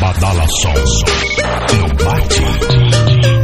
Badala Som. No bate.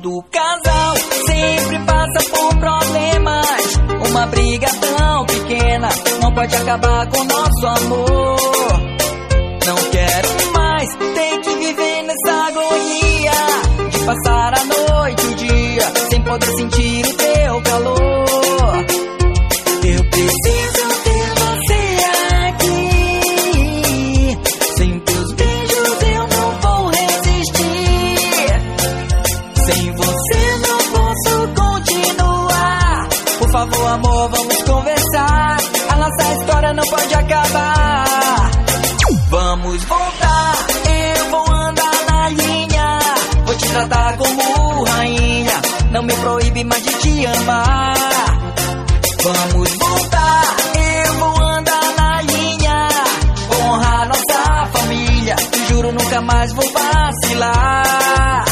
Todo casal sempre passa por problemas. Uma briga tão pequena não pode acabar com nosso amor. Não quero mais ter que viver nessa agonia de passar a noite o dia sem poder sentir o Vamos voltar, eu vou andar na linha. Vou te tratar como rainha. Não me proíbe mais de te amar. Vamos voltar, eu vou andar na linha. Vou honrar nossa família. Te juro, nunca mais vou vacilar.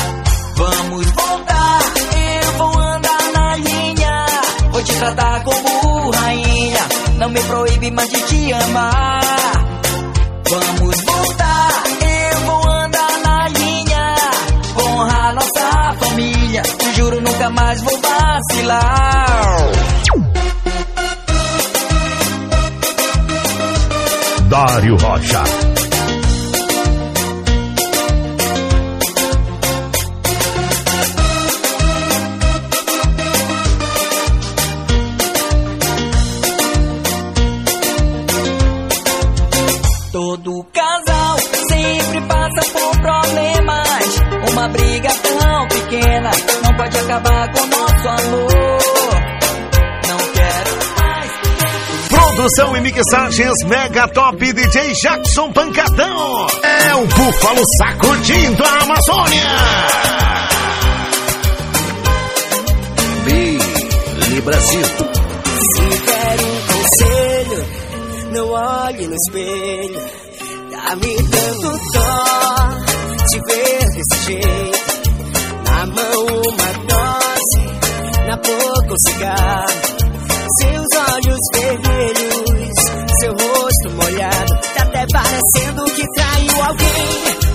Vamos voltar, eu vou andar na linha. Vou te tratar como rainha. Não me proíbe mais de te amar. Vamos voltar, eu vou andar na linha. Honrar nossa família. Te juro, nunca mais vou vacilar. Dário Rocha. Produção e mixagens Mega Top DJ Jackson Pancadão. É o Búfalo sacudindo a Amazônia. Billy Brasil. Se quer um conselho, não olhe no espelho. Tá me dando dó te ver desse jeito. Na mão uma dose, na boca um cigarro. Seus olhos vermelhos, seu rosto molhado. Tá até parecendo que traiu alguém.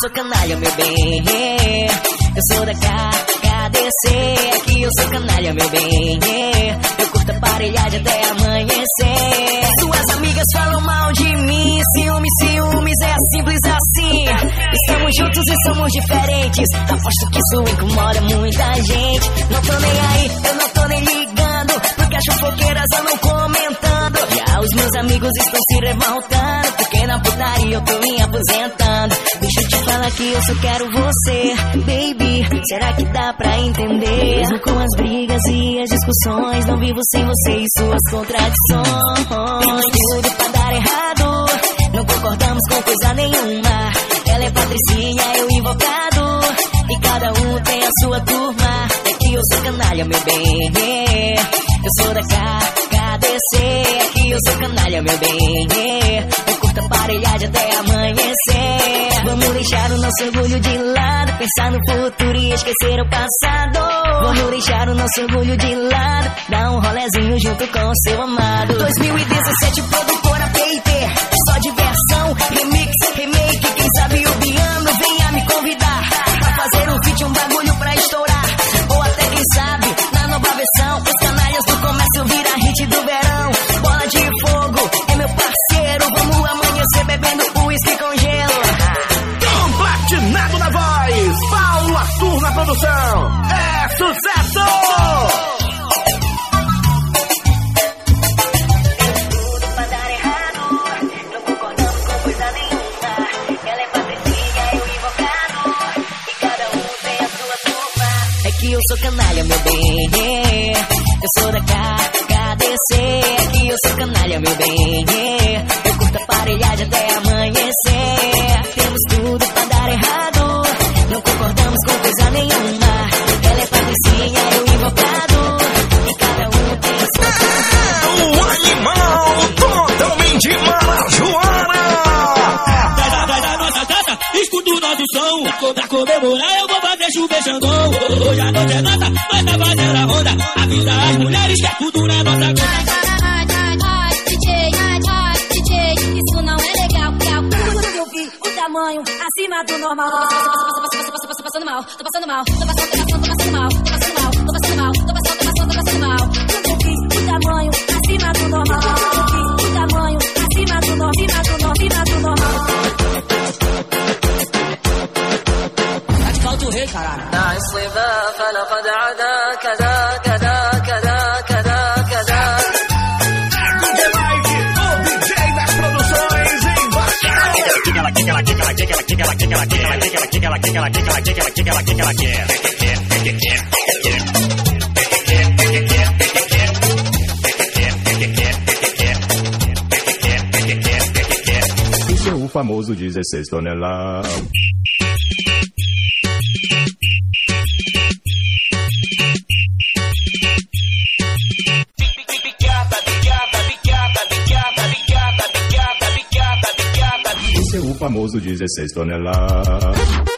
Sou canalha, meu bem. Eu sou da KDC. Que eu sou canalha, meu bem. Eu curto aparelhagem até amanhecer. Suas amigas falam mal de mim. Ciúmes, ciúmes, é simples assim. Estamos juntos e somos diferentes. Aposto que isso incomoda muita gente. Não tô nem aí, eu não tô nem ligando. Porque as fofoqueiras andam comentando. Já os meus amigos estão se revoltando. Na putaria eu tô me aposentando. Deixa eu te falar que eu só quero você, baby. Será que dá pra entender? Mesmo com as brigas e as discussões, não vivo sem você e suas contradições. Tudo pra dar errado. Não concordamos com coisa nenhuma. Ela é patricinha, eu invocado. E cada um tem a sua turma. É que eu sou canalha, meu bem. Eu sou da KDC. É que eu sou canalha, meu bem. Curto aparelhagem até amanhecer. Vamos deixar o nosso orgulho de lado. Pensar no futuro e esquecer o passado. Vamos deixar o nosso orgulho de lado. Dar um rolezinho junto com o seu amado. 2017, produtora PIT. KDC. É que eu sou canalha, meu bem. Eu curto aparelhagem até amanhecer. Temos tudo pra dar errado. Não concordamos com coisa nenhuma. Ela é patricinha, eu invocado. E cada um tem a sua turma. O animal totalmente marajoara. Sai da, da nossa taça, escuta o nosso som. Pra comemorar eu vou fazer chover Xandão. Hoje a noite é nossa, nós tá fazendo a ronda. As mulheres que é tudo na nossa DJ, isso não é legal. Quando eu vi o tamanho acima do normal, tô passando mal, tô passando mal, tô passando mal, tô passando mal, que ela quer, que ela quer, que ela quer, que ela quer, que ela quer. Isso é o famoso 16 toneladas. É famoso 16 toneladas.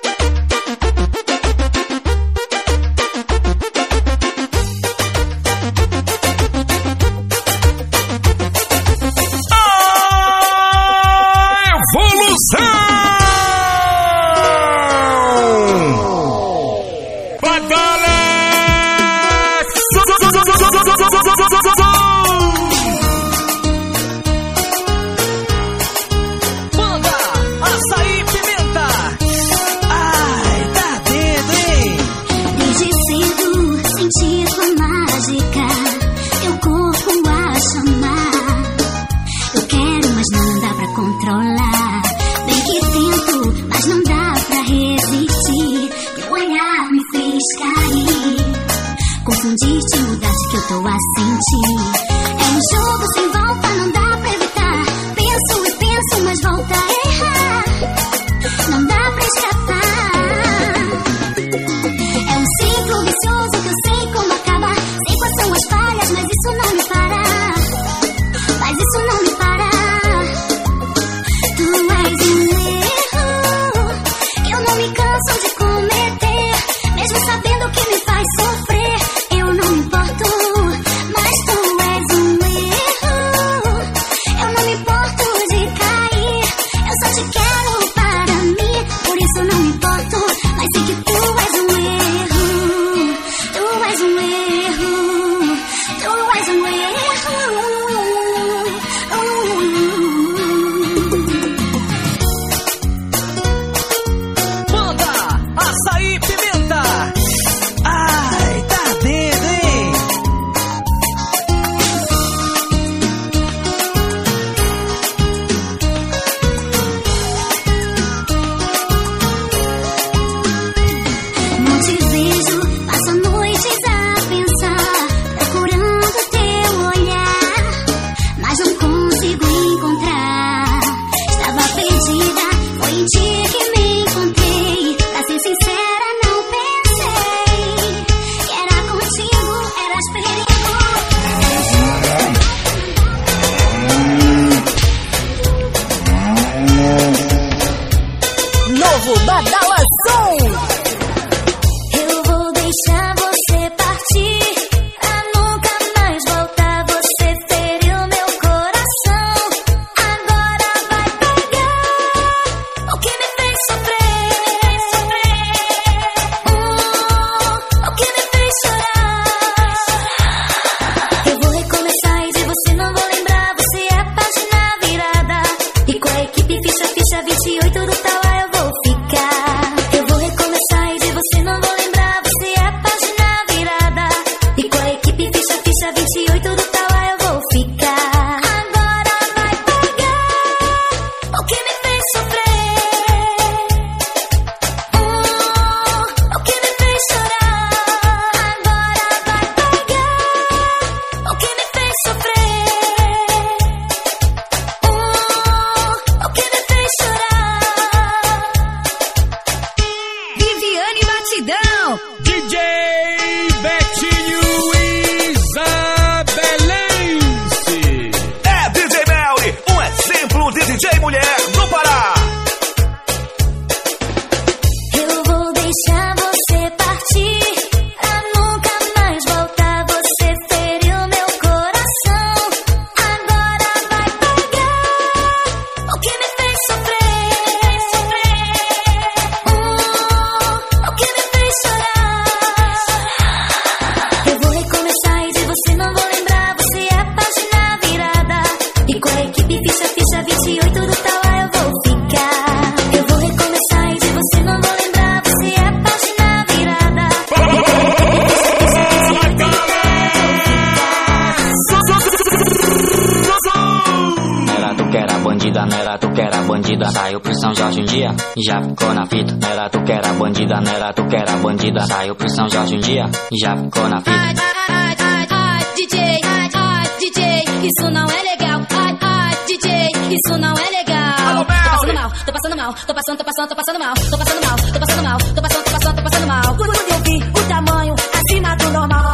Já ficou na fita, não era tu que era bandida, não era tu que era bandida. Saiu pro São Jorge um dia, já ficou na fita. Ai, ai, ai, ai, DJ, ai, ai, DJ, isso não é legal. Ai, ai, DJ, isso não é legal. Tô passando mal, tô passando mal, tô passando, tô passando, tô passando mal, tô passando mal, tô passando mal, tô passando, tô passando, tô passando mal. Quando eu vi o tamanho acima do normal.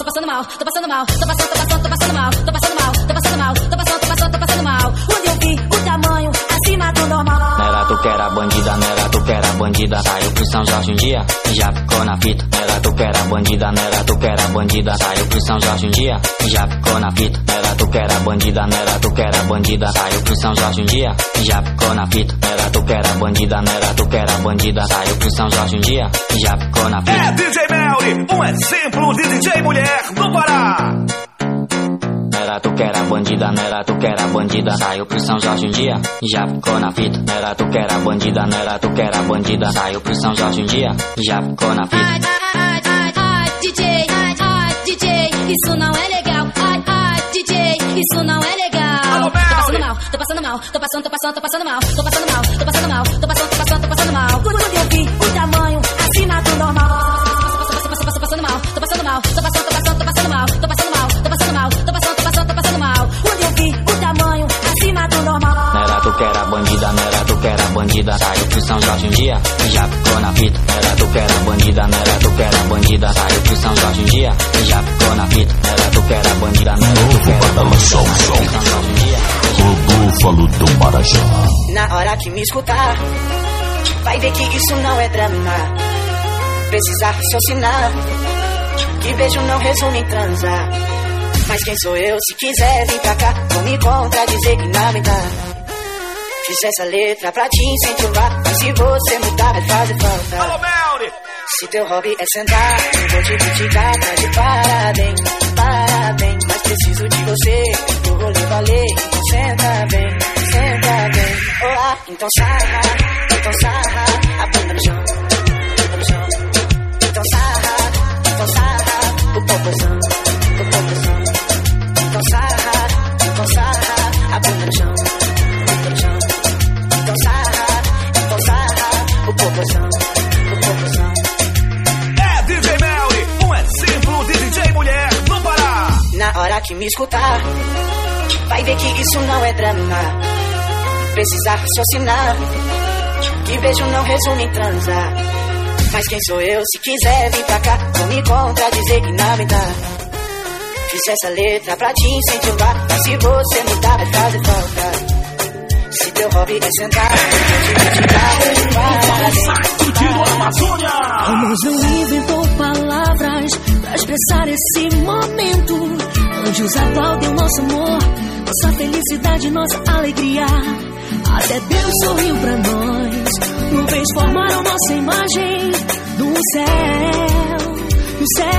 Tô passando mal, tô passando mal, tô passando, tô passando, tô passando mal. Bandida Saiu pro São Jorge um dia já ficou na fita. Nera tu que era bandida, nera tu que era bandida Saiu pro São Jorge um dia já ficou na fita. Nera tu que era bandida, nera tu que era bandida Saiu pro São Jorge um dia já ficou na fita. Nera tu que era bandida, nera tu que era bandida Saiu pro São Jorge um dia já ficou na fita. É DJ Melly, um exemplo de DJ mulher no Pará. Nera tu que era bandida, nera tu que era bandida Saiu pro São Jorge um dia já ficou na fita Nera tu que era bandida, nera tu que era bandida Saiu pro São Jorge um dia já ficou na fita Ai, ai, ai, ai, DJ, ai, ai, DJ, isso não é legal. Ai, ai, DJ, isso não é legal. Tô passando mal, tô passando mal, tô passando, tô passando, tô passando mal, tô passando mal, tô passando mal, tô passando, tô passando, tô passando mal. Quando eu vi o tamanho acima do normal. Bandida Saiu pro São Jorge um dia e já ficou na fita Nera tu que era bandida, nera tu que era bandida Saiu pro São Jorge um dia e já ficou na fita Nera tu que era bandida, nera tu que era bandida Saiu pro São Jorge um dia O búfalo do Marajó. Na hora que me escutar, vai ver que isso não é drama. Precisa raciocinar, que beijo não resume em transar. Mas quem sou eu? Se quiser vir pra cá, vou me contradizer que não me dá. Fiz essa letra pra te incentivar, mas se você mudar vai fazer falta. Se teu hobby é sentar, eu vou te criticar, tá de parabéns, parabéns. Mas preciso de você, o rolê valer, então senta bem, senta bem. Olá, então sarra, então sarra, a bunda no chão, bunda no chão. Então sarra, então sarra, o popozão, o popozão. Então sarra, então sarra, a bunda no chão, É DJ Melly, um exemplo de DJ mulher no Pará. Na hora que me escutar, vai ver que isso não é drama. Precisa raciocinar, que beijo não resume em transar. Mas quem sou eu? Se quiser vir pra cá, vou me contradizer que não me dá. Fiz essa letra pra te incentivar, mas se você mudar vai fazer falta. Se teu hobby é sentar. Vamos não inventou palavras pra expressar esse momento. Anjos aplaudem o nosso amor, nossa felicidade, nossa alegria. Até Deus sorriu pra nós. Nuvens formaram nossa imagem do céu, do céu.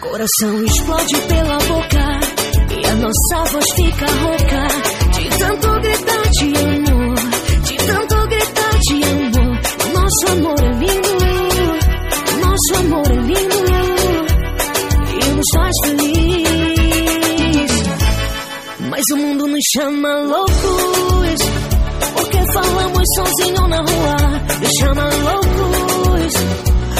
Coração explode pela boca e a nossa voz fica rouca tanto gritar de amor, de tanto gritar de amor. Nosso amor é lindo, nosso amor é lindo e nos faz feliz. Mas o mundo nos chama loucos porque falamos sozinho na rua. Nos chama loucos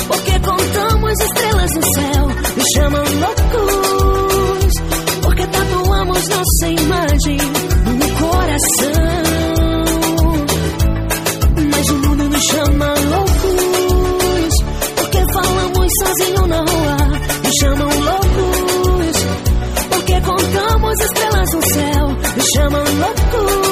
porque contamos estrelas no céu. Nos chama loucos porque tatuamos nossa imagem Mas o mundo nos chama loucos porque falamos sozinho na rua. Nos chamam loucos porque contamos estrelas no céu. Nos chamam loucos